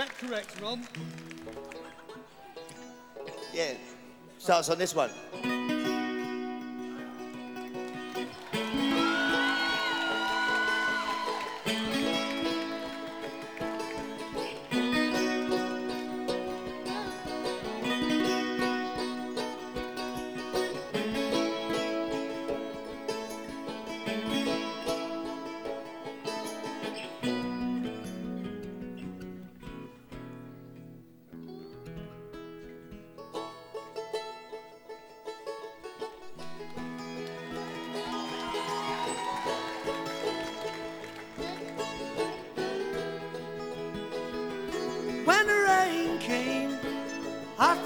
that correct, Ron? Yeah. Starts on this one.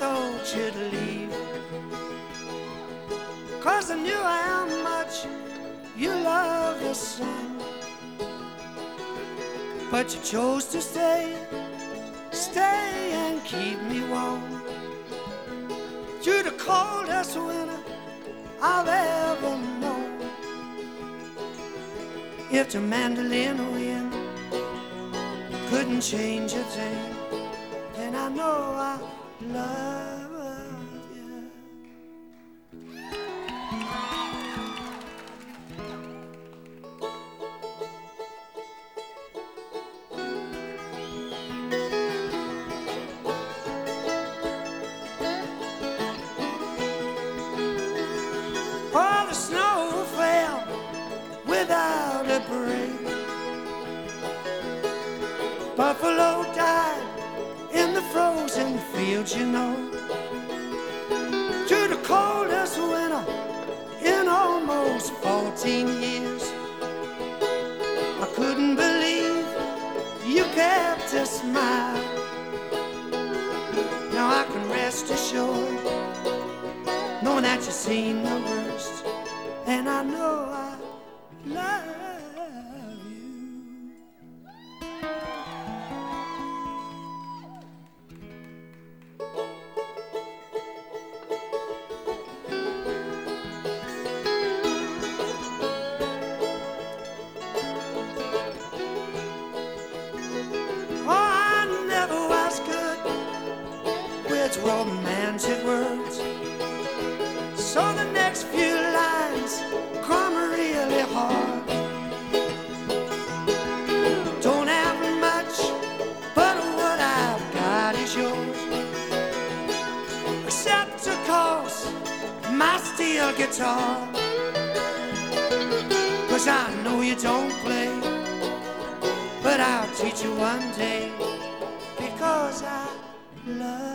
Thought you'd leave. Cause I knew how much you love the sun. But you chose to stay, stay and keep me warm. Through the coldest winter I've ever known. If the mandolin wind couldn't change a thing, then I know I love. The snow fell without a break. Buffalo died frozen fields, you know. Through the coldest winter in almost 14 years. I couldn't believe you kept a smile. Now I can rest assured, knowing that you've seen the worst, and I know I with romantic words. So the next few lines come really hard. Don't have much, but what I've got is yours. Except, of course, my steel guitar. Cause I know you don't play but I'll teach you one day because I love